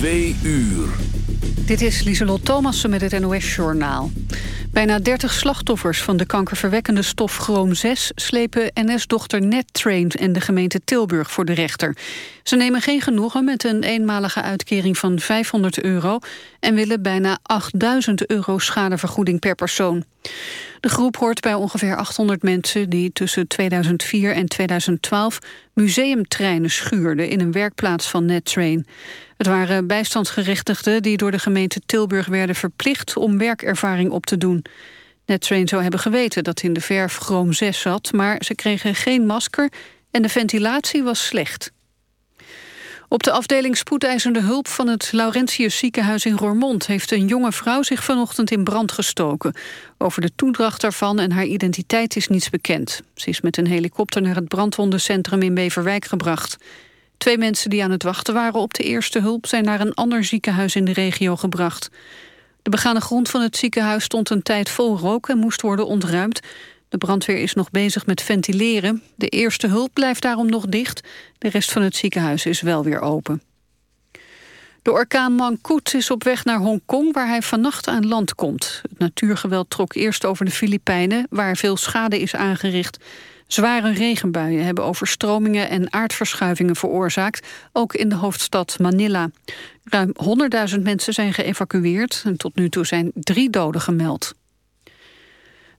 Twee uur. Dit is Lieselot Thomassen met het NOS-journaal. Bijna 30 slachtoffers van de kankerverwekkende stof chroom 6... slepen NS-dochter NetTrain en de gemeente Tilburg voor de rechter. Ze nemen geen genoegen met een eenmalige uitkering van 500 euro... en willen bijna 8000 euro schadevergoeding per persoon. De groep hoort bij ongeveer 800 mensen... die tussen 2004 en 2012 museumtreinen schuurden... in een werkplaats van NetTrain. Het waren bijstandsgerechtigden die door de gemeente Tilburg werden verplicht om werkervaring op te doen. NetTrain zou hebben geweten dat in de verf chroom 6 zat, maar ze kregen geen masker en de ventilatie was slecht. Op de afdeling spoedeisende hulp van het Laurentius ziekenhuis in Roermond... heeft een jonge vrouw zich vanochtend in brand gestoken. Over de toedracht daarvan en haar identiteit is niets bekend. Ze is met een helikopter naar het brandwondencentrum in Beverwijk gebracht. Twee mensen die aan het wachten waren op de eerste hulp... zijn naar een ander ziekenhuis in de regio gebracht. De begane grond van het ziekenhuis stond een tijd vol rook... en moest worden ontruimd. De brandweer is nog bezig met ventileren. De eerste hulp blijft daarom nog dicht. De rest van het ziekenhuis is wel weer open. De orkaan Mangkut is op weg naar Hongkong, waar hij vannacht aan land komt. Het natuurgeweld trok eerst over de Filipijnen, waar veel schade is aangericht. Zware regenbuien hebben overstromingen en aardverschuivingen veroorzaakt, ook in de hoofdstad Manila. Ruim 100.000 mensen zijn geëvacueerd en tot nu toe zijn drie doden gemeld.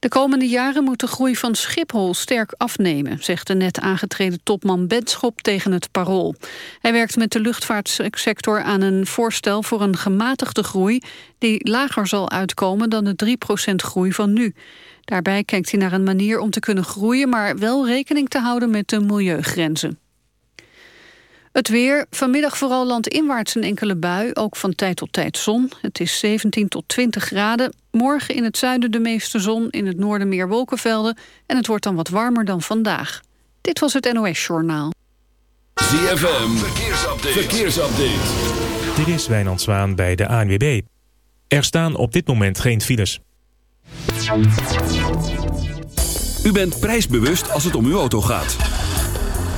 De komende jaren moet de groei van Schiphol sterk afnemen... zegt de net aangetreden topman Benschop tegen het Parool. Hij werkt met de luchtvaartsector aan een voorstel voor een gematigde groei... die lager zal uitkomen dan de 3% groei van nu. Daarbij kijkt hij naar een manier om te kunnen groeien... maar wel rekening te houden met de milieugrenzen. Het weer, vanmiddag vooral landinwaarts een enkele bui, ook van tijd tot tijd zon. Het is 17 tot 20 graden. Morgen in het zuiden de meeste zon, in het noorden meer wolkenvelden... en het wordt dan wat warmer dan vandaag. Dit was het NOS Journaal. ZFM, verkeersupdate. verkeersupdate. Dit is Wijnand Zwaan bij de ANWB. Er staan op dit moment geen files. U bent prijsbewust als het om uw auto gaat.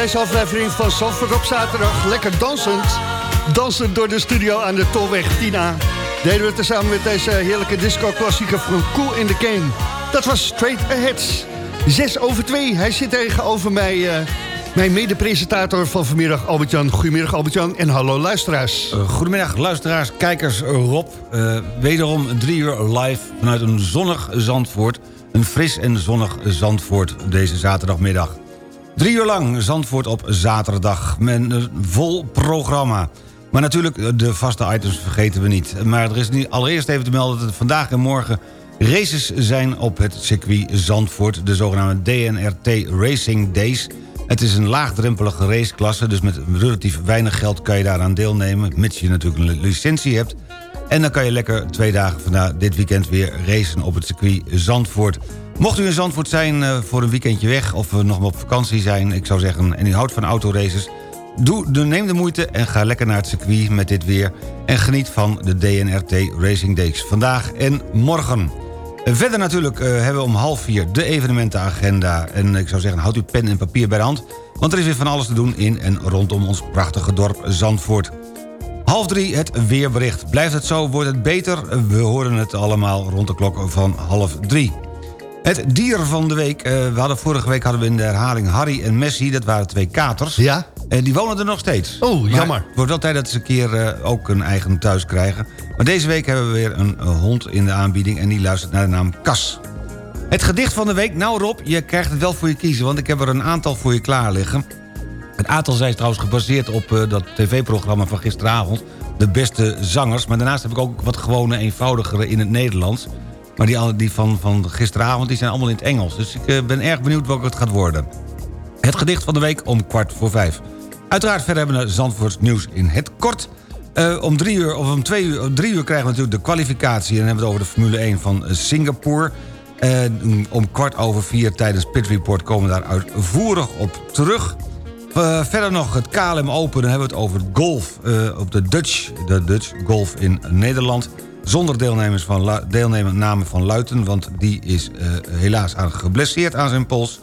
Deze aflevering van Zandvoort op zaterdag lekker dansend. Dansend door de studio aan de Tolweg Tina. Deden we het samen met deze heerlijke disco-klassieker van Cool in the Game. Dat was Straight Ahead. Zes over twee. Hij zit tegenover mij, eh, mijn mede-presentator van vanmiddag, Albert-Jan. Goedemiddag, Albert-Jan. En hallo luisteraars. Uh, Goedemiddag luisteraars, kijkers, uh, Rob. Uh, wederom drie uur live vanuit een zonnig Zandvoort. Een fris en zonnig Zandvoort deze zaterdagmiddag. Drie uur lang Zandvoort op zaterdag met een vol programma. Maar natuurlijk, de vaste items vergeten we niet. Maar er is niet, allereerst even te melden dat er vandaag en morgen races zijn op het circuit Zandvoort. De zogenaamde DNRT Racing Days. Het is een laagdrempelige raceklasse, dus met relatief weinig geld kan je daaraan deelnemen. Mits je natuurlijk een licentie hebt. En dan kan je lekker twee dagen vandaag dit weekend weer racen op het circuit Zandvoort. Mocht u in Zandvoort zijn uh, voor een weekendje weg of uh, nog maar op vakantie zijn... ik zou zeggen, en u houdt van autoraces... Doe, de, neem de moeite en ga lekker naar het circuit met dit weer... en geniet van de DNRT Racing Days vandaag en morgen. En verder natuurlijk uh, hebben we om half vier de evenementenagenda. En ik zou zeggen, houd uw pen en papier bij de hand... want er is weer van alles te doen in en rondom ons prachtige dorp Zandvoort. Half drie het weerbericht. Blijft het zo, wordt het beter? We horen het allemaal rond de klok van half drie. Het dier van de week. Uh, we hadden, vorige week hadden we in de herhaling Harry en Messi. Dat waren twee katers. Ja? En die wonen er nog steeds. Oh, jammer. Het wordt wel tijd dat ze een keer uh, ook een eigen thuis krijgen. Maar deze week hebben we weer een, een hond in de aanbieding... en die luistert naar de naam Kas. Het gedicht van de week. Nou Rob, je krijgt het wel voor je kiezen... want ik heb er een aantal voor je klaar liggen. Het aantal zijn trouwens gebaseerd op uh, dat tv-programma van gisteravond... De beste zangers. Maar daarnaast heb ik ook wat gewone eenvoudigere in het Nederlands... Maar die, die van, van gisteravond die zijn allemaal in het Engels. Dus ik uh, ben erg benieuwd welke het gaat worden. Het gedicht van de week om kwart voor vijf. Uiteraard verder hebben we Zandvoorts nieuws in het kort. Uh, om drie uur, of om twee uur, drie uur krijgen we natuurlijk de kwalificatie... en dan hebben we het over de Formule 1 van Singapore. Uh, om kwart over vier tijdens Pit Report komen we daar uitvoerig op terug. Verder nog het KLM Open, dan hebben we het over golf op de Dutch, de Dutch Golf in Nederland... Zonder deelnemers van, deelname van Luiten, want die is uh, helaas aan geblesseerd aan zijn pols.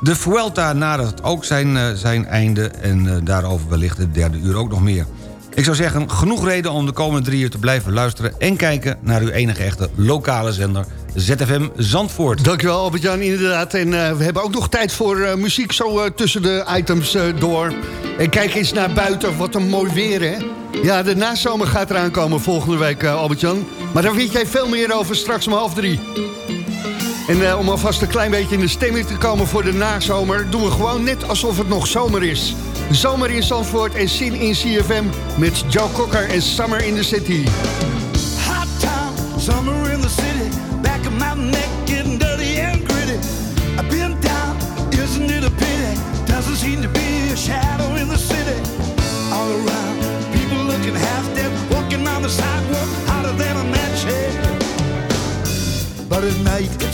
De Vuelta nadert ook zijn, uh, zijn einde en uh, daarover wellicht de derde uur ook nog meer. Ik zou zeggen, genoeg reden om de komende drie uur te blijven luisteren... en kijken naar uw enige echte lokale zender ZFM Zandvoort. Dankjewel Albert-Jan, inderdaad. En uh, we hebben ook nog tijd voor uh, muziek zo uh, tussen de items door. En kijk eens naar buiten, wat een mooi weer hè. Ja, de nazomer gaat eraan komen volgende week Albert-Jan. Maar daar weet jij veel meer over straks om half drie. En om alvast een klein beetje in de stemming te komen voor de nazomer... doen we gewoon net alsof het nog zomer is. Zomer in Zandvoort en zin in CFM met Joe Cocker en Summer in the City.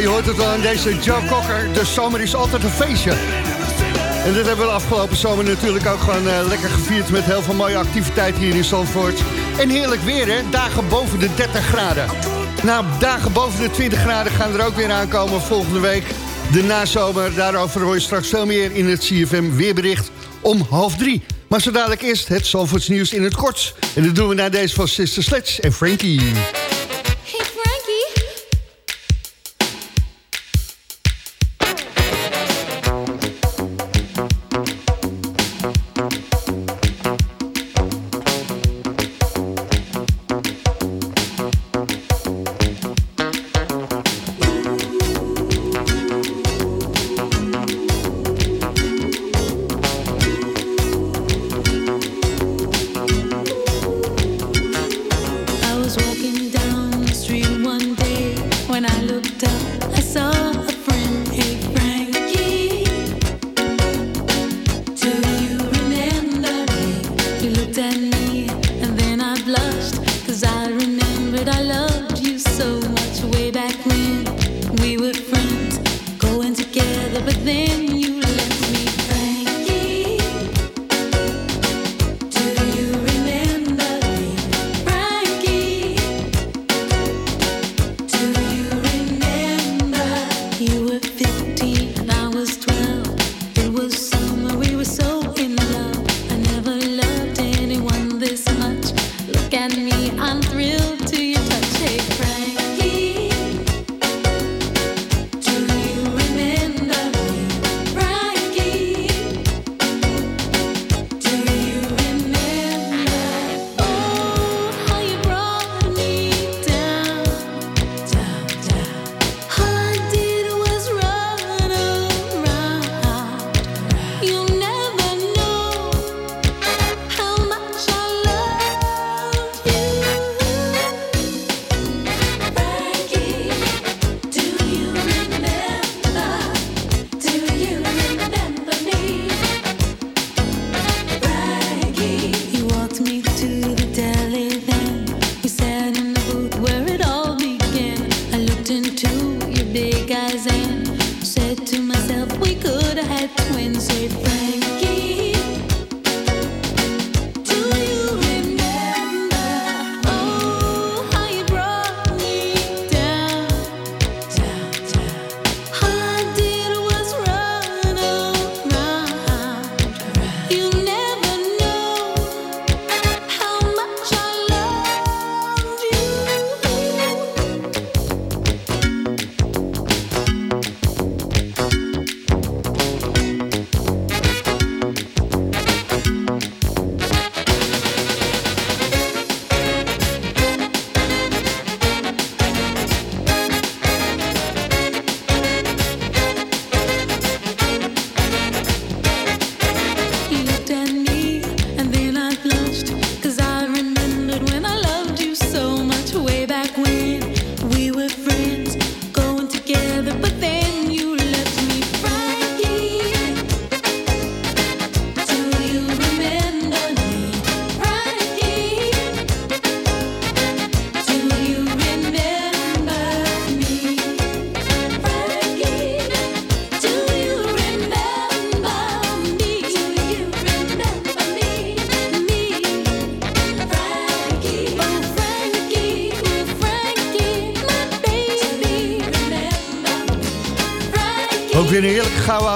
Je hoort het wel aan deze Joe Cocker. De zomer is altijd een feestje. En dit hebben we de afgelopen zomer natuurlijk ook gewoon eh, lekker gevierd... met heel veel mooie activiteiten hier in Salford. En heerlijk weer, hè? Dagen boven de 30 graden. Nou, dagen boven de 20 graden gaan er ook weer aankomen volgende week. De nazomer, daarover hoor je straks veel meer in het CFM Weerbericht om half drie. Maar zo dadelijk eerst het Zandvoorts nieuws in het kort. En dat doen we naar deze van Sister Sledge en Frankie.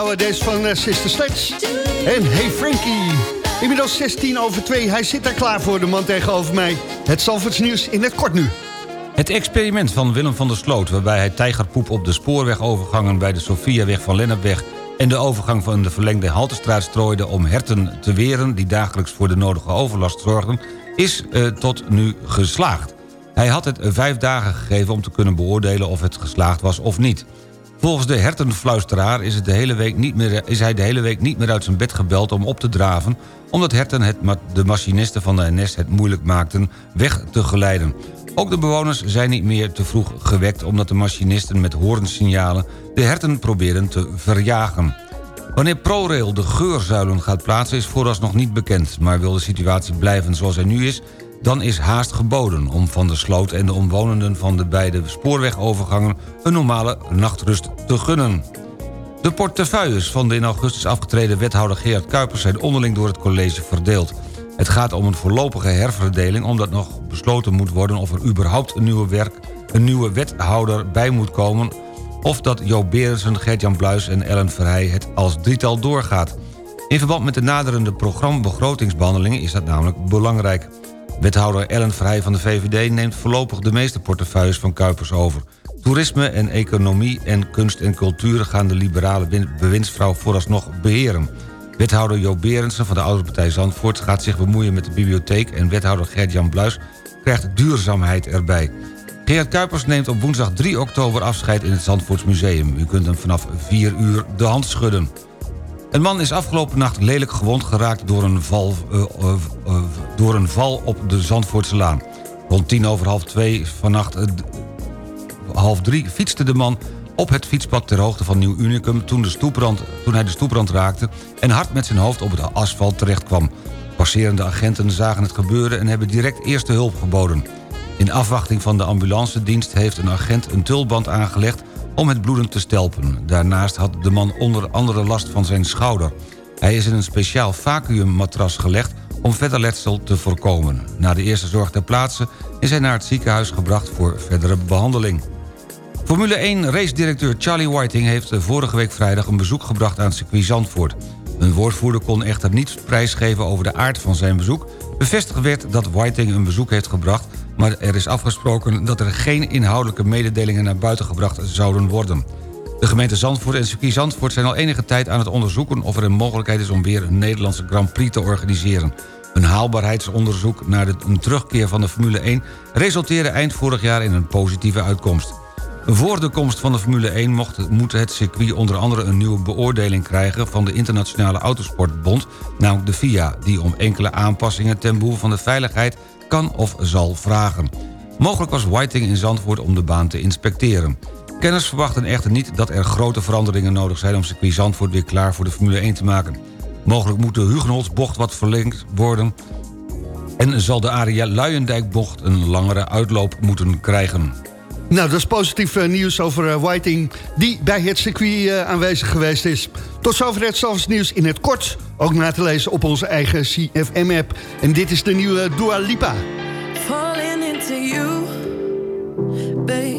Houden, deze van eh, Sister Sledge. En Hey Frankie. Inmiddels 16 over 2, hij zit daar klaar voor, de man tegenover mij. Het Zalvoorts nieuws in het kort nu. Het experiment van Willem van der Sloot... waarbij hij tijgerpoep op de spoorwegovergangen... bij de Sofiaweg van Lennepweg... en de overgang van de verlengde Haltestraat strooide... om herten te weren die dagelijks voor de nodige overlast zorgden... is eh, tot nu geslaagd. Hij had het vijf dagen gegeven om te kunnen beoordelen... of het geslaagd was of niet. Volgens de hertenfluisteraar is, het de hele week niet meer, is hij de hele week niet meer uit zijn bed gebeld om op te draven... omdat herten het, de machinisten van de NS het moeilijk maakten weg te geleiden. Ook de bewoners zijn niet meer te vroeg gewekt... omdat de machinisten met hoornsignalen de herten proberen te verjagen. Wanneer ProRail de geurzuilen gaat plaatsen is vooralsnog niet bekend... maar wil de situatie blijven zoals hij nu is... dan is haast geboden om Van der Sloot en de omwonenden... van de beide spoorwegovergangen een normale nachtrust te gunnen. De portefeuilles van de in augustus afgetreden wethouder Gerard Kuipers... zijn onderling door het college verdeeld. Het gaat om een voorlopige herverdeling... omdat nog besloten moet worden of er überhaupt een nieuwe, werk, een nieuwe wethouder bij moet komen... of dat Joop Berensen, Gert-Jan Bluis en Ellen Verheij het als drietal doorgaat. In verband met de naderende programbegrotingsbehandelingen is dat namelijk belangrijk. Wethouder Ellen Verheij van de VVD neemt voorlopig de meeste portefeuilles van Kuipers over. Toerisme en economie en kunst en cultuur gaan de liberale win- bewindsvrouw vooralsnog beheren. Wethouder Joop Berensen van de Oude Partij Zandvoort gaat zich bemoeien met de bibliotheek... en wethouder Gert-Jan Bluis krijgt duurzaamheid erbij. Gerard Kuipers neemt op woensdag 3 oktober afscheid in het Zandvoorts Museum. U kunt hem vanaf 4 uur de hand schudden. Een man is afgelopen nacht lelijk gewond geraakt door een val, eh, eh, eh, door een val op de Zandvoortse Laan. Rond tien over half twee vannacht half drie fietste de man op het fietspad ter hoogte van Nieuw Unicum... Toen, de stoeprand, toen hij de stoeprand raakte en hard met zijn hoofd op het asfalt terechtkwam. Passerende agenten zagen het gebeuren en hebben direct eerste hulp geboden. In afwachting van de ambulancedienst heeft een agent een tulband aangelegd... om het bloeden te stelpen. Daarnaast had de man onder andere last van zijn schouder. Hij is in een speciaal vacuümmatras gelegd om verder letsel te voorkomen. Na de eerste zorg ter plaatse is hij naar het ziekenhuis gebracht voor verdere behandeling. Formule 1 race-directeur Charlie Whiting heeft eh, vorige week vrijdag een bezoek gebracht aan circuit Zandvoort. Een woordvoerder kon echter niet prijsgeven over de aard van zijn bezoek. Bevestigd werd dat Whiting een bezoek heeft gebracht... maar er is afgesproken dat er geen inhoudelijke mededelingen naar buiten gebracht zouden worden. De gemeente Zandvoort en circuit Zandvoort zijn al enige tijd aan het onderzoeken... of er een mogelijkheid is om weer een Nederlandse Grand Prix te organiseren. Een haalbaarheidsonderzoek naar de, een terugkeer van de Formule 1... resulteerde eind vorig jaar in een positieve uitkomst. Voor de komst van de Formule 1 mocht, moet het circuit onder andere een nieuwe beoordeling krijgen... van de Internationale Autosportbond, namelijk de FIA... die om enkele aanpassingen ten behoeve van de veiligheid kan of zal vragen. Mogelijk was Whiting in Zandvoort om de baan te inspecteren. Kenners verwachten echter niet dat er grote veranderingen nodig zijn... om circuit Zandvoort weer klaar voor de Formule 1 te maken. Mogelijk moet de Hugenholtsbocht wat verlengd worden... en zal de Aria Luijendijkbocht een langere uitloop moeten krijgen. Nou, dat is positief eh, nieuws over eh, Whiting... die bij het circuit eh, aanwezig geweest is. Tot zover het Zalvers nieuws in het kort. Ook na te lezen op onze eigen CFM-app. En dit is de nieuwe Dua Lipa. falling into you, baby.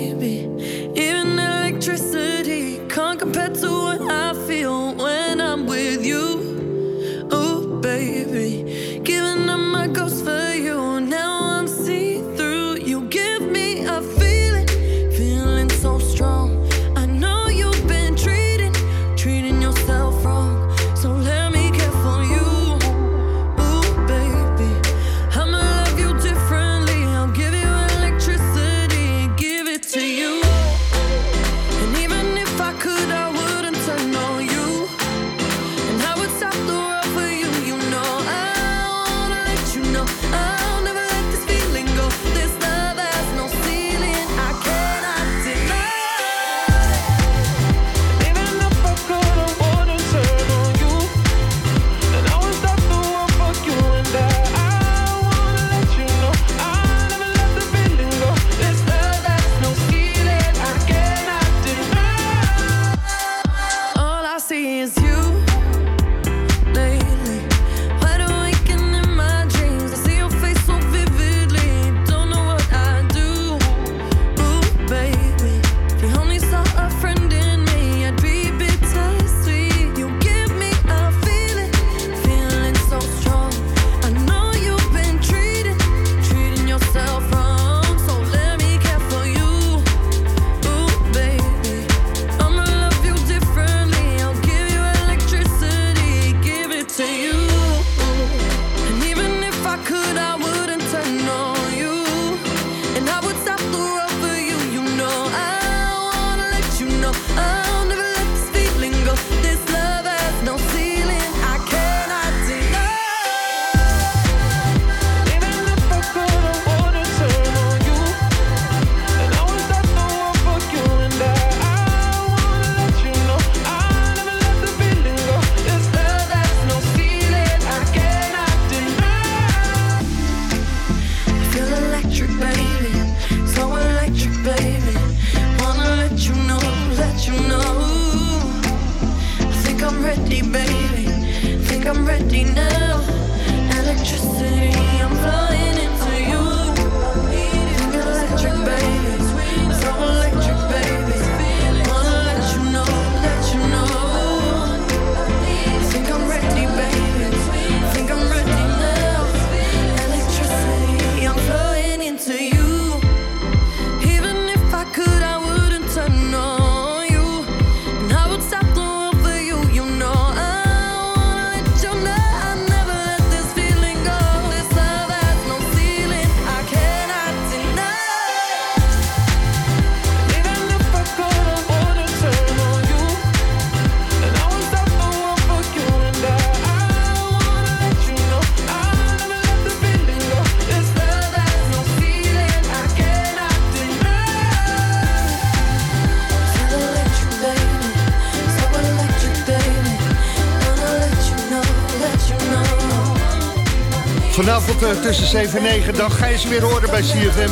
Tussen 7 en 9, dan ga je ze weer horen bij CFM.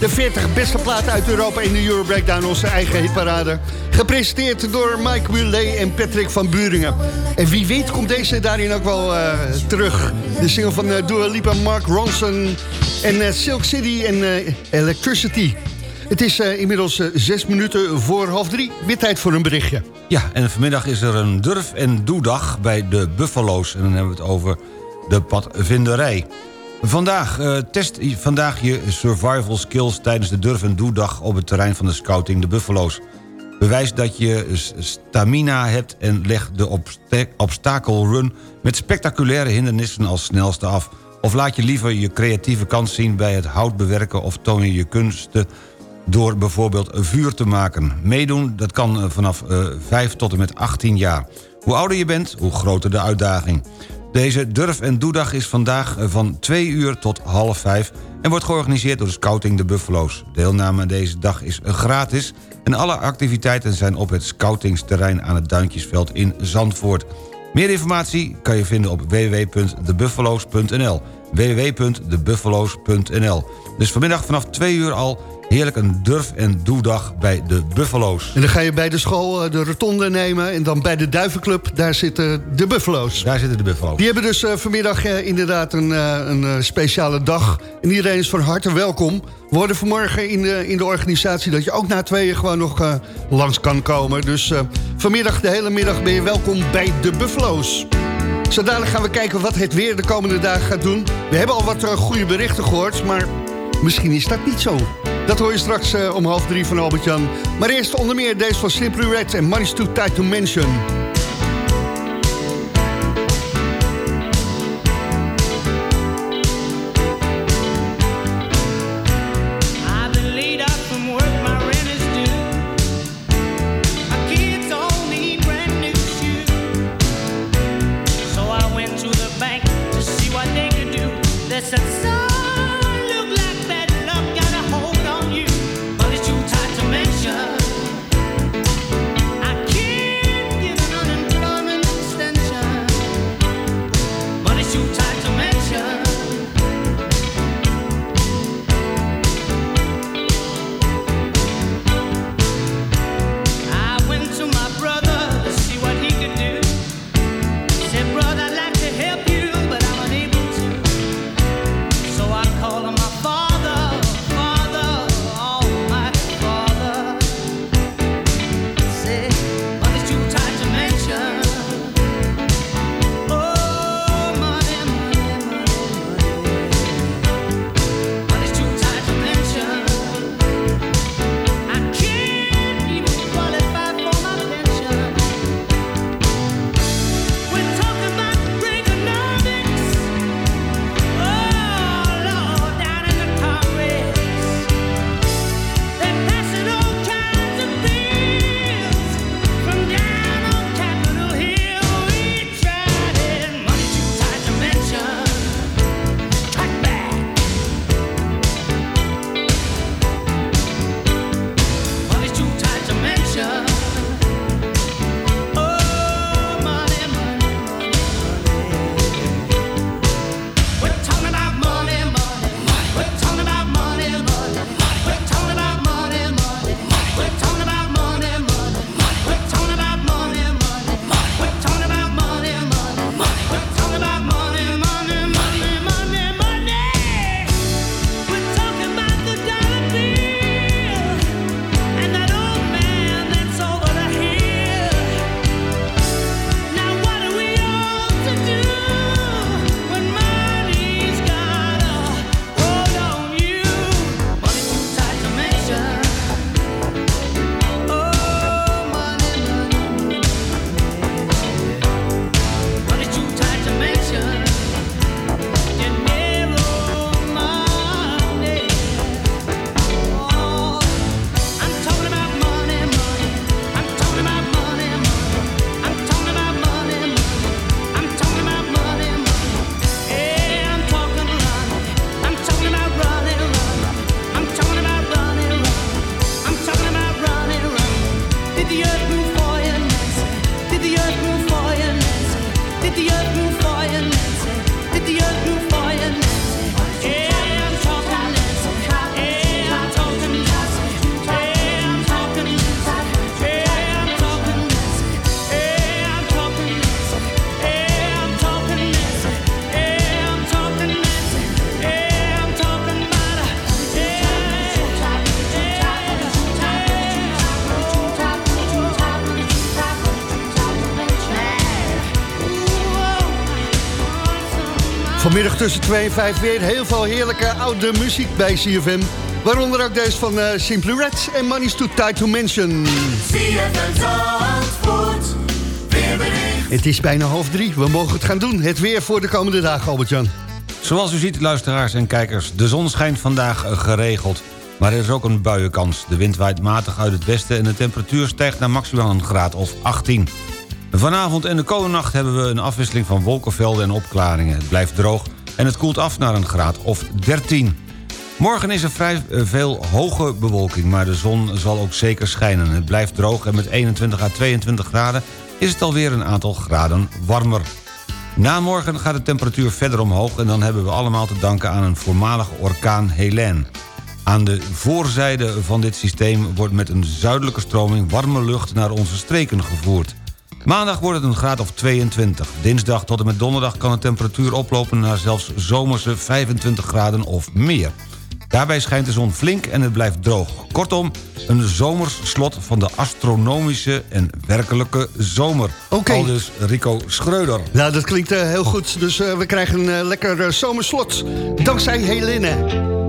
De 40 beste platen uit Europa in de Euro Breakdown, onze eigen hitparade. Gepresenteerd door Mike Willet en Patrick van Buringen. En wie weet komt deze daarin ook wel eh, terug. De single van uh, Dua Lipa, Mark Ronson en eh, Silk City en Electricity. Het is eh, inmiddels eh, zes minuten voor half drie. Weer tijd voor een berichtje. Ja, en vanmiddag is er een durf- en doedag bij de Buffalo's. En dan hebben we het over de padvinderij. Vandaag, eh, test vandaag je survival skills tijdens de durf- en doedag... op het terrein van de scouting de Buffalo's. Bewijs dat je stamina hebt en leg de obsta- obstakelrun... met spectaculaire hindernissen als snelste af. Of laat je liever je creatieve kant zien bij het hout bewerken... of toon je je kunsten door bijvoorbeeld vuur te maken. Meedoen, dat kan eh, vanaf eh 5 tot en met 18 jaar. Hoe ouder je bent, hoe groter de uitdaging. Deze Durf en Doedag is vandaag eh, van 2 uur tot half 5... en wordt georganiseerd door Scouting de Buffalo's. Deelname aan deze dag is eh, gratis... en alle activiteiten zijn op het scoutingsterrein aan het Duintjesveld in Zandvoort. Meer informatie kan je vinden op www.debuffalo's.nl www.debuffalo's.nl Dus vanmiddag vanaf 2 uur al heerlijk een durf- en doedag bij de Buffalo's. En dan ga je bij de school eh, de rotonde nemen... en dan bij de Duivenclub, daar zitten de Buffalo's. Daar zitten de Buffalo's. Die hebben dus eh, vanmiddag eh, inderdaad een, een speciale dag. En iedereen is van harte welkom. We hoorden vanmorgen in de, in de organisatie dat je ook na tweeën gewoon nog langs kan komen. Dus vanmiddag, de hele middag ben je welkom bij de Buffalo's. Zo dadelijk gaan we kijken wat het weer de komende dagen gaat doen. We hebben al wat goede berichten gehoord, maar misschien is dat niet zo. Dat hoor je straks eh, om half drie van Albert-Jan. Maar eerst onder meer deze van Simply Red en Money's Too Tight to Mention. Vanmiddag tussen 2 en 5 weer heel veel heerlijke oude muziek bij CFM. Waaronder ook deze van eh, Simply Red en Money's Too Tight to Mention. Het is bijna half drie. We mogen het gaan doen. Het weer voor de komende dagen, Albert-Jan. Zoals u ziet, luisteraars en kijkers, de zon schijnt vandaag geregeld. Maar er is ook een buienkans. De wind waait matig uit het westen en de temperatuur stijgt naar maximaal een graad of 18. Vanavond en de komende nacht hebben we een afwisseling van wolkenvelden en opklaringen. Het blijft droog en het koelt af naar een graad of 13. Morgen is er vrij eh, veel hoge bewolking, maar de zon zal ook zeker schijnen. Het blijft droog en met 21 à 22 graden is het alweer een aantal graden warmer. Na morgen gaat de temperatuur verder omhoog... en dan hebben we allemaal te danken aan een voormalige orkaan Helene. Aan de voorzijde van dit systeem wordt met een zuidelijke stroming... warme lucht naar onze streken gevoerd. Maandag wordt het een graad of 22. Dinsdag tot en met donderdag kan de temperatuur oplopen... naar zelfs zomerse 25 graden of meer. Daarbij schijnt de zon flink en het blijft droog. Kortom, een zomers slot van de astronomische en werkelijke zomer. Oké. Aldus Rico Schreuder. Nou, dat klinkt eh, heel goed. Dus eh, we krijgen een eh, lekker zomerslot. Dankzij Helene.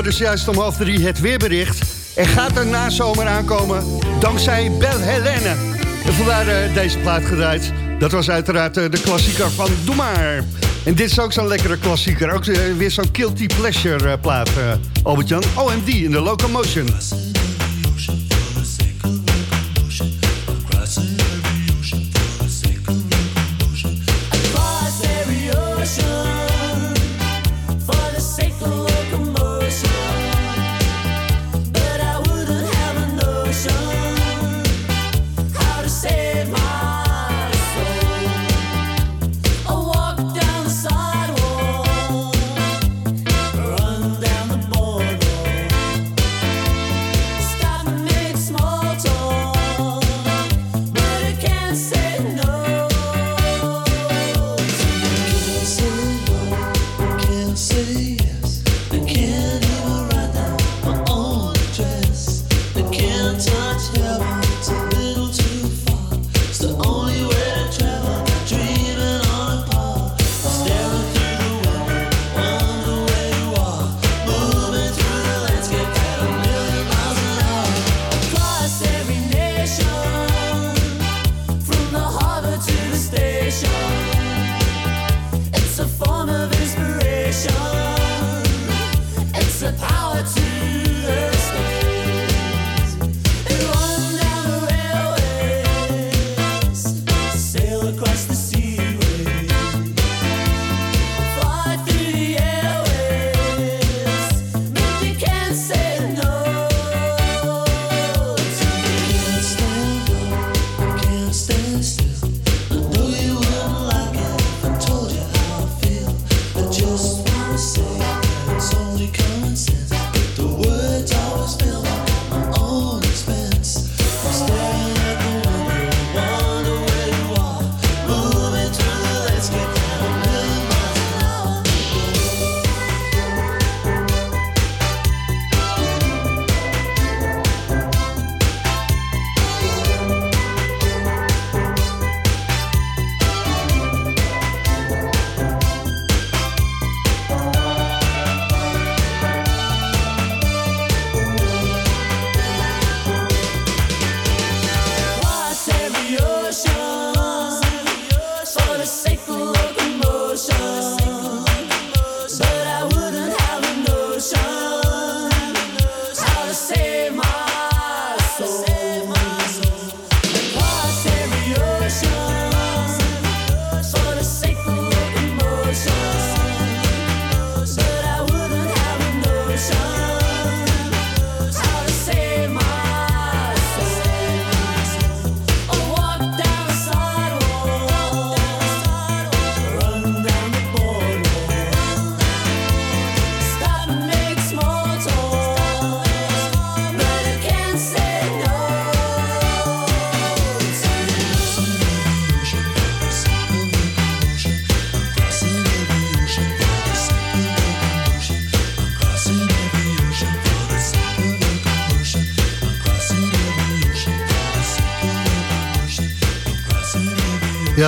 Hoorden juist om half drie het weerbericht. Er gaat een nazomer aankomen dankzij Bel Helene. En vandaar eh, deze plaat gedraaid. Dat was uiteraard eh, de klassieker van Doe Maar. En dit is ook zo'n lekkere klassieker. Ook eh, weer zo'n Guilty Pleasure plaat, Albert-Jan. OMD in de Locomotion.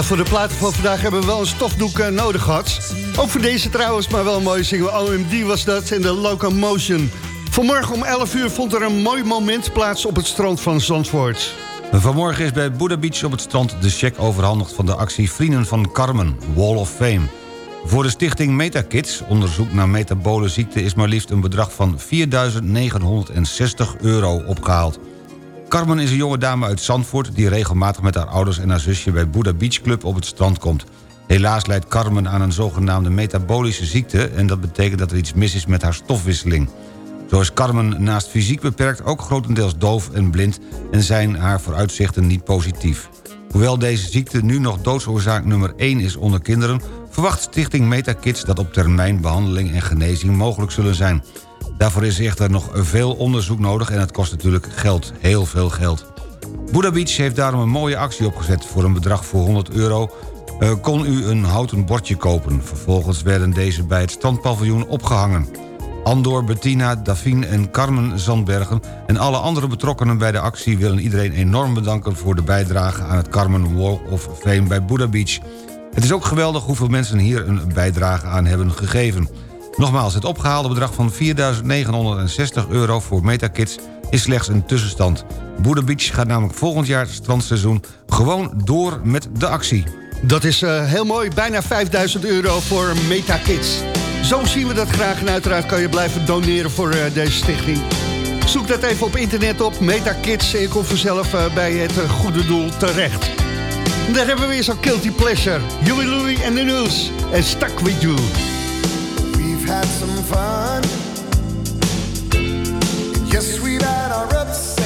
Voor de platen van vandaag hebben we wel een stofdoek eh, nodig gehad. Ook voor deze trouwens, maar wel een mooie single. OMD was dat in de Locomotion. Vanmorgen om 11 uur vond er een mooi moment plaats op het strand van Zandvoort. Vanmorgen is bij Buddha Beach op het strand de cheque overhandigd van de actie Vrienden van Carmen, Wall of Fame. Voor de stichting MetaKids, onderzoek naar metabole ziekte... is maar liefst een bedrag van 4.960 euro opgehaald. Carmen is een jonge dame uit Zandvoort... die regelmatig met haar ouders en haar zusje bij Buddha Beach Club op het strand komt. Helaas leidt Carmen aan een zogenaamde metabolische ziekte... en dat betekent dat er iets mis is met haar stofwisseling. Zo is Carmen naast fysiek beperkt ook grotendeels doof en blind... en zijn haar vooruitzichten niet positief. Hoewel deze ziekte nu nog doodsoorzaak nummer 1 is onder kinderen... verwacht Stichting MetaKids dat op termijn behandeling en genezing mogelijk zullen zijn. Daarvoor is echter nog veel onderzoek nodig en het kost natuurlijk geld, heel veel geld. Buddha Beach heeft daarom een mooie actie opgezet. Voor een bedrag voor 100 euro eh, kon u een houten bordje kopen. Vervolgens werden deze bij het strandpaviljoen opgehangen. Andor, Bettina, Davine en Carmen Zandbergen... en alle andere betrokkenen bij de actie willen iedereen enorm bedanken... voor de bijdrage aan het Carmen Wall of Fame bij Buddha Beach. Het is ook geweldig hoeveel mensen hier een bijdrage aan hebben gegeven. Nogmaals, het opgehaalde bedrag van 4.960 euro voor MetaKids is slechts een tussenstand. Buddha Beach gaat namelijk volgend jaar het strandseizoen gewoon door met de actie. Dat is eh, heel mooi, bijna 5000 euro voor MetaKids. Zo zien we dat graag en uiteraard kan je blijven doneren voor eh, deze stichting. Zoek dat even op internet op, MetaKids... en je komt vanzelf eh, bij het goede doel terecht. Daar hebben we weer zo'n guilty pleasure. Huey Louie en de News. En Stuck With You. We've had some fun. Yes, we've had our ups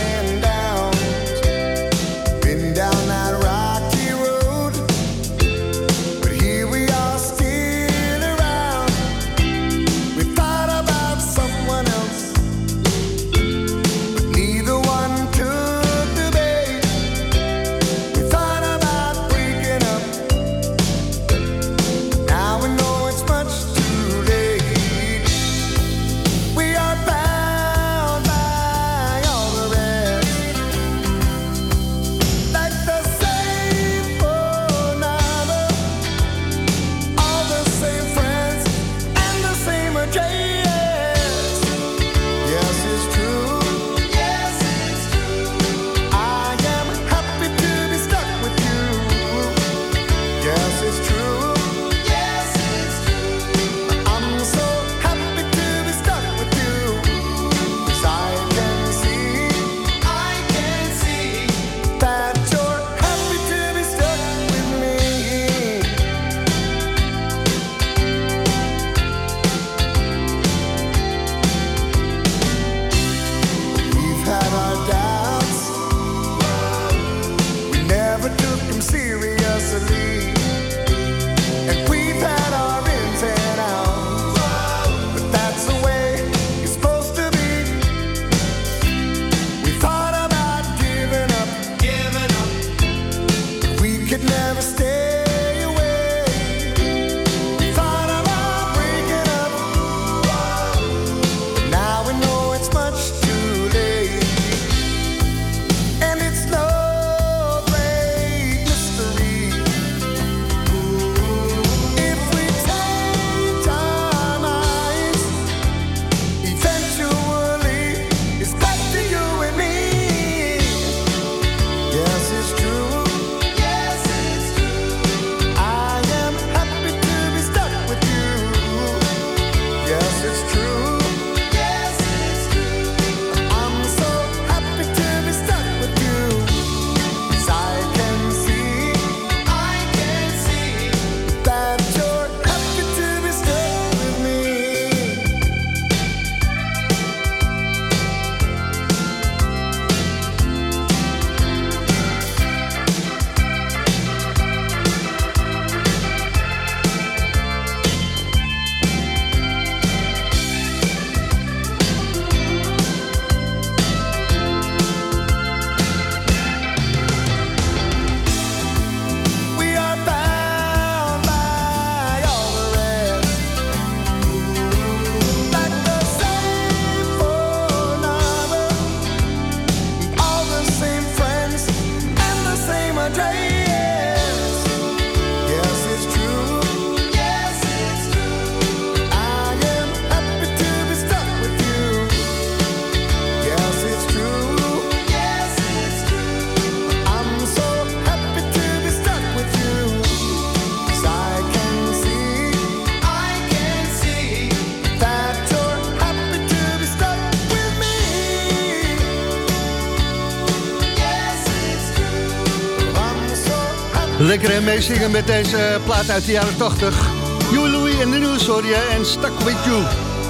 meezingen met deze plaat uit de jaren 80. Joe Louis en de News hoor je en Stuck With You.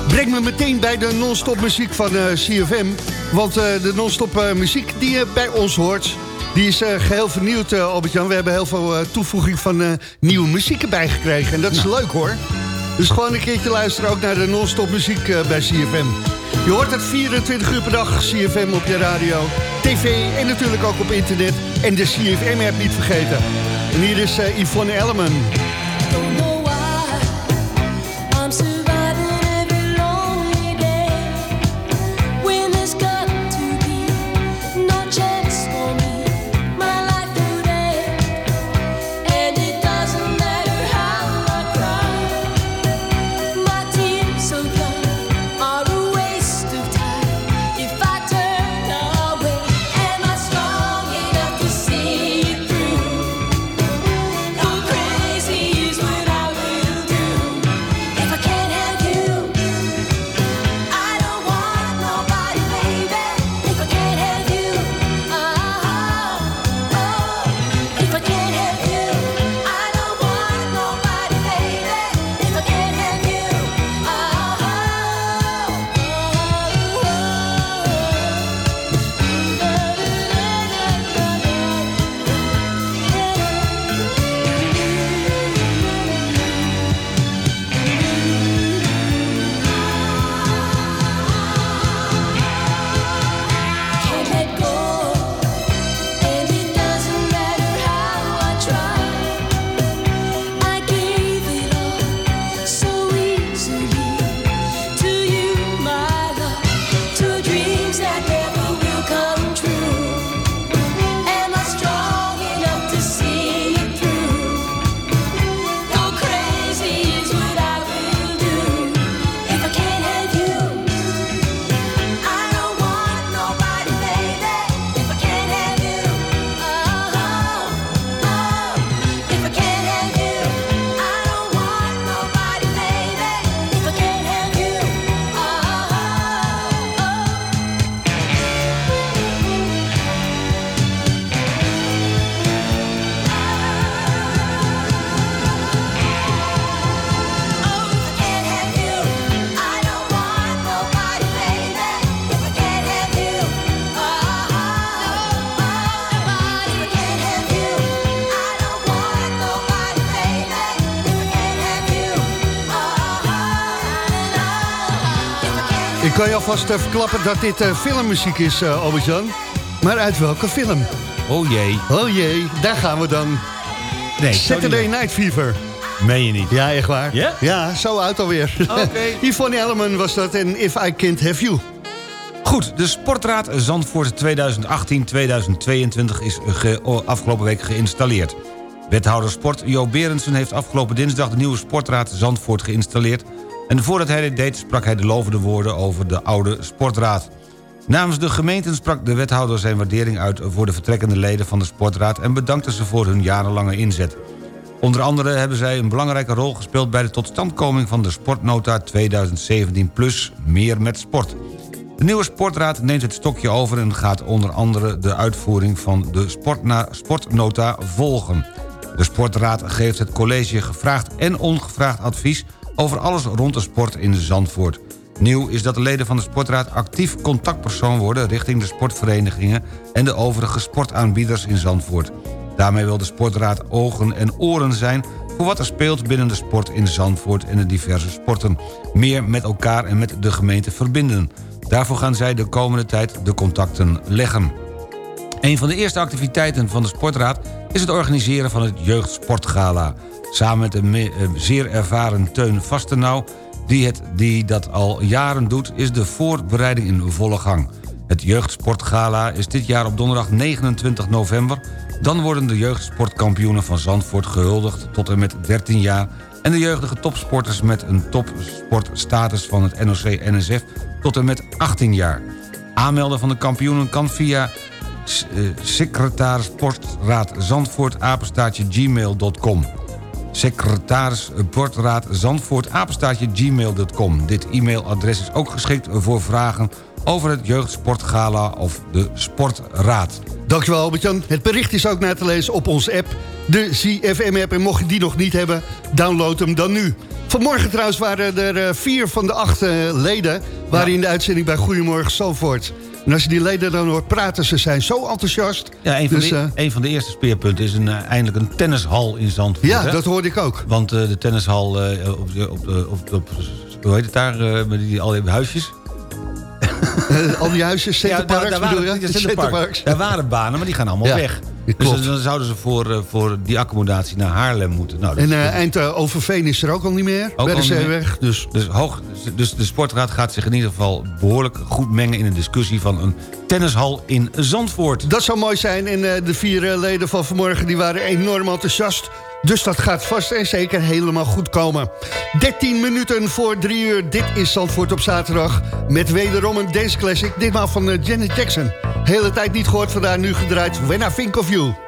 Breng me meteen bij de non-stop muziek van eh, CFM. Want eh, de non-stop eh, muziek die je bij ons hoort... die is eh, geheel vernieuwd, eh, Albert-Jan. We hebben heel veel eh, toevoeging van eh, nieuwe muziek erbij gekregen. En dat is leuk hoor. Dus gewoon een keertje luisteren ook naar de non-stop muziek eh, bij CFM. Je hoort het 24 uur per dag, CFM op je radio, tv en natuurlijk ook op internet. En de CFM-app niet vergeten. En hier is eh, Yvonne Elleman. Kan je alvast verklappen dat dit eh, filmmuziek is, eh Albert-Jan. Maar uit welke film? Oh jee. Oh jee, daar gaan we dan. Nee, Saturday Night Fever. Meen je niet? Ja, echt waar. Ja? Ja, zo oud alweer. Oké. Yvonne Elleman was dat en If I Can't Have You. Goed, de Sportraad Zandvoort 2018-2022 is afgelopen week geïnstalleerd. Wethouder Sport Jo Berendsen heeft afgelopen dinsdag... de nieuwe Sportraad Zandvoort geïnstalleerd... en voordat hij dit deed sprak hij de lovende woorden over de oude Sportraad. Namens de gemeenten sprak de wethouder zijn waardering uit... voor de vertrekkende leden van de Sportraad... en bedankte ze voor hun jarenlange inzet. Onder andere hebben zij een belangrijke rol gespeeld... bij de totstandkoming van de Sportnota 2017 plus Meer met Sport... De nieuwe sportraad neemt het stokje over en gaat onder andere de uitvoering van de sportnota volgen. De sportraad geeft het college gevraagd en ongevraagd advies over alles rond de sport in Zandvoort. Nieuw is dat de leden van de sportraad actief contactpersoon worden richting de sportverenigingen en de overige sportaanbieders in Zandvoort. Daarmee wil de sportraad ogen en oren zijn voor wat er speelt binnen de sport in Zandvoort en de diverse sporten. Meer met elkaar en met de gemeente verbinden. Daarvoor gaan zij de komende tijd de contacten leggen. Een van de eerste activiteiten van de Sportraad is het organiseren van het Jeugdsportgala. Samen met me- eh, zeer ervaren Teun Vastenau, die, het, die dat al jaren doet, is de voorbereiding in volle gang. Het Jeugdsportgala is dit jaar op donderdag 29 november. Dan worden de jeugdsportkampioenen van Zandvoort gehuldigd tot en met 13 jaar... en de jeugdige topsporters met een topsportstatus van het NOC-NSF tot en met 18 jaar. Aanmelden van de kampioenen kan via eh, secretaris Zandvoort gmail.com. Secretaris Sportraad Zandvoort gmail.com. Dit e-mailadres is ook geschikt voor vragen over het Jeugdsportgala of de Sportraad. Dankjewel Albert-Jan. Het bericht is ook na te lezen op onze app, de CFM-app. En mocht je die nog niet hebben, download hem dan nu. Vanmorgen trouwens waren er eh, vier van de acht eh, leden... waren in de uitzending bij Goedemorgen Zalvoort. En als je die leden dan hoort praten, ze zijn zo enthousiast. Ja, een van, Dus, de, eh, een van de eerste speerpunten is een, eh, eindelijk een tennishal in Zandvoort. Ja, hè? dat hoorde ik ook. Want eh, de tennishal op, de- op, de- op, op, hoe heet het daar, met die, al die huisjes? Al die huisjes, Centerparks daar, daar bedoel waren, je? ja, Centerparks. Daar waren banen, maar die gaan allemaal Ja, weg. Dus dan zouden ze voor, eh, voor die accommodatie naar Haarlem moeten. Nou, En is- eh, eind Overveen is er ook al niet meer. Ook bij de zeeweg. Dus Dus, hoog, dus de sportraad gaat zich in ieder geval behoorlijk goed mengen... in een discussie van een tennishal in Zandvoort. Dat zou mooi zijn. En eh, de vier leden van vanmorgen die waren enorm enthousiast. Dus dat gaat vast en zeker helemaal goed komen. 13 minuten voor drie uur. Dit is Zandvoort op zaterdag. Met wederom een dance classic. Ditmaal van eh, Janet Jackson. Hele tijd niet gehoord, vandaar nu gedraaid. When I Think of You.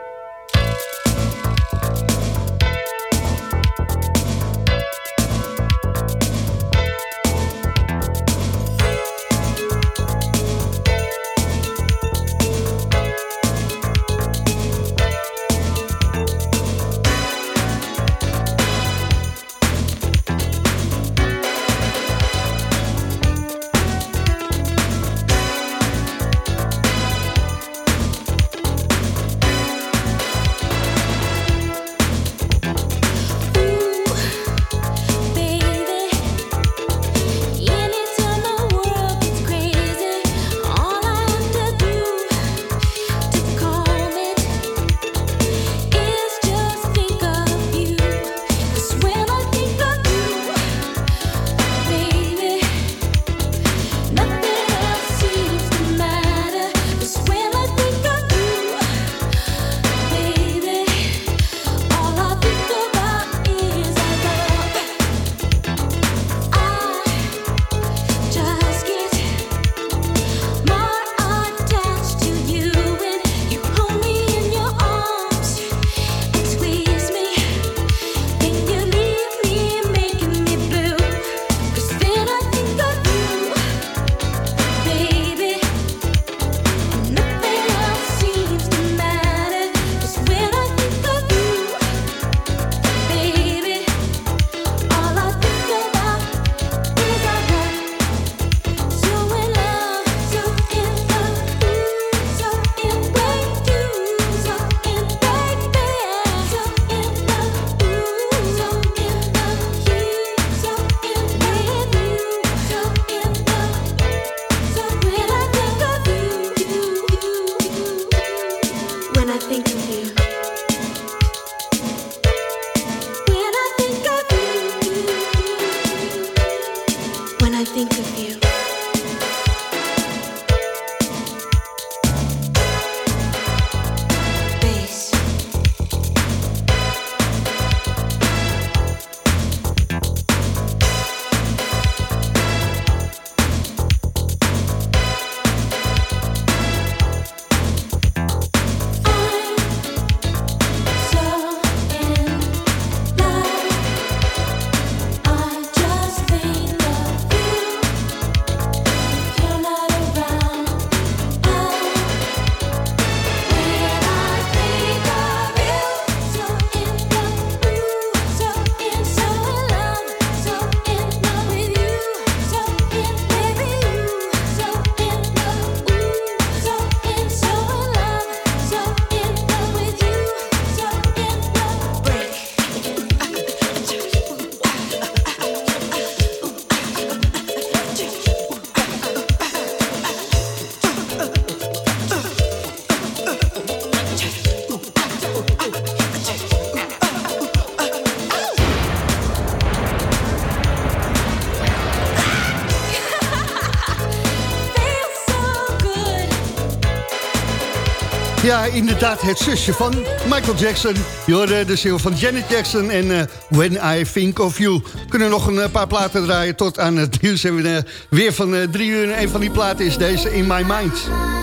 Ja, inderdaad, het zusje van Michael Jackson. Je hoorde de ziel van Janet Jackson en eh, When I Think of You. Kunnen nog een eh, paar platen draaien tot aan het nieuws. En we, eh, weer van drie uur. En een van die platen is deze In My Mind.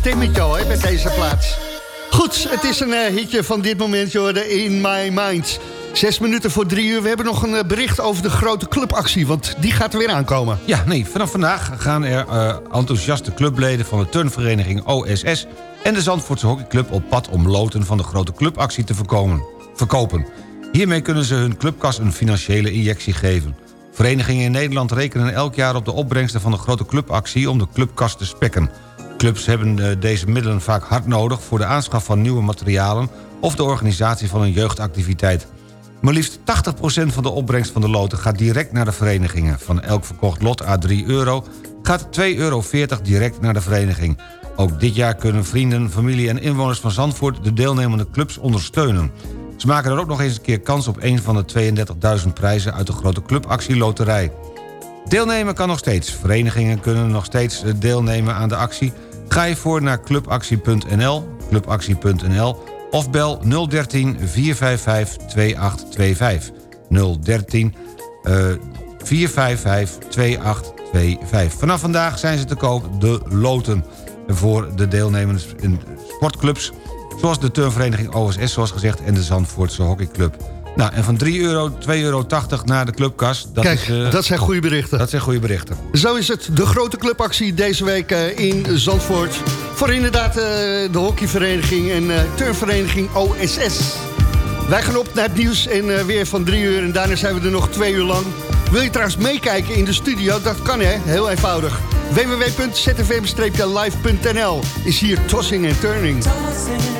Stemmetje al, hè, met deze plaats. Goed, het is een eh, hitje van dit moment, joh, de In My Mind. Zes minuten voor drie uur. We hebben nog een eh, bericht over de grote clubactie, want die gaat er weer aankomen. Ja, nee, vanaf vandaag gaan er eh, enthousiaste clubleden van de turnvereniging OSS... en de Zandvoortse hockeyclub op pad om loten van de grote clubactie te voorkomen, verkopen. Hiermee kunnen ze hun clubkas een financiële injectie geven. Verenigingen in Nederland rekenen elk jaar op de opbrengsten van de grote clubactie... om de clubkas te spekken. Clubs hebben eh, deze middelen vaak hard nodig voor de aanschaf van nieuwe materialen... of de organisatie van een jeugdactiviteit. Maar liefst 80% van de opbrengst van de loten gaat direct naar de verenigingen. Van elk verkocht lot à 3 euro gaat 2,40 euro direct naar de vereniging. Ook dit jaar kunnen vrienden, familie en inwoners van Zandvoort... de deelnemende clubs ondersteunen. Ze maken er ook nog eens een keer kans op een van de 32.000 prijzen... uit de grote clubactie Loterij. Deelnemen kan nog steeds. Verenigingen kunnen nog steeds eh, deelnemen aan de actie. Ga je voor naar clubactie.nl, clubactie.nl of bel 013 455 2825. 013 eh, 455 2825. Vanaf vandaag zijn ze te koop, de loten... voor de deelnemers in sportclubs... zoals de turnvereniging OSS, zoals gezegd... en de Zandvoortse hockeyclub. Nou, en van 3 euro, 2,80 euro naar de clubkas. Dat Kijk, is, eh, dat zijn goede berichten. Dat zijn goede berichten. Zo is het, de grote clubactie deze week eh, in Zandvoort. Voor inderdaad eh, de hockeyvereniging en eh, turnvereniging OSS. Wij gaan op naar het nieuws en eh, weer van drie uur. En daarna zijn we er nog twee uur lang. Wil je trouwens meekijken in de studio? Dat kan hè, heel eenvoudig. www.zfm-live.nl is hier Tossing en Turning. Tossing